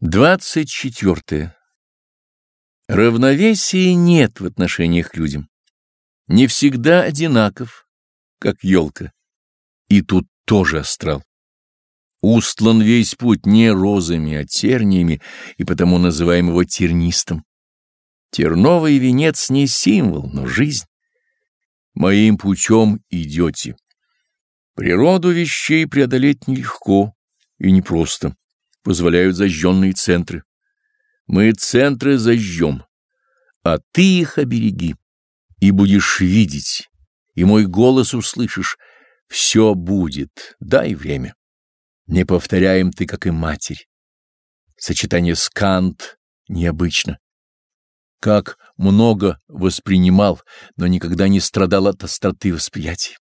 двадцать четвертое. Равновесия нет в отношениях к людям. Не всегда одинаков, как елка. И тут тоже астрал. Устлан весь путь не розами, а терниями, и потому называем его тернистым. Терновый венец не символ, но жизнь. Моим путем идете. Природу вещей преодолеть нелегко и непросто, позволяют зажженные центры. Мы центры зажжем, а ты их обереги, и будешь видеть, и мой голос услышишь. Все будет, дай время. Не повторяем ты, как и матерь. Сочетание скант необычно. Как много воспринимал, но никогда не страдал от остроты восприятия.